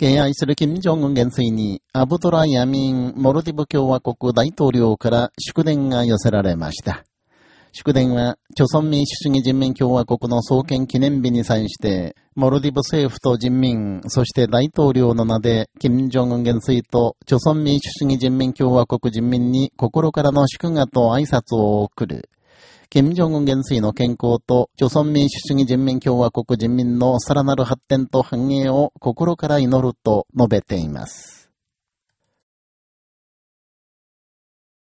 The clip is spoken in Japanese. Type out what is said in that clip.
敬愛する金正恩元帥に、アブドラ・ヤミン・モルディブ共和国大統領から祝電が寄せられました。祝電は、朝鮮民主主義人民共和国の創建記念日に際して、モルディブ政府と人民、そして大統領の名で、金正恩元帥と朝鮮民主主義人民共和国人民に心からの祝賀と挨拶を送る。金正恩元帥の健康と、朝鮮民主主義人民共和国人民のさらなる発展と繁栄を心から祈ると述べています。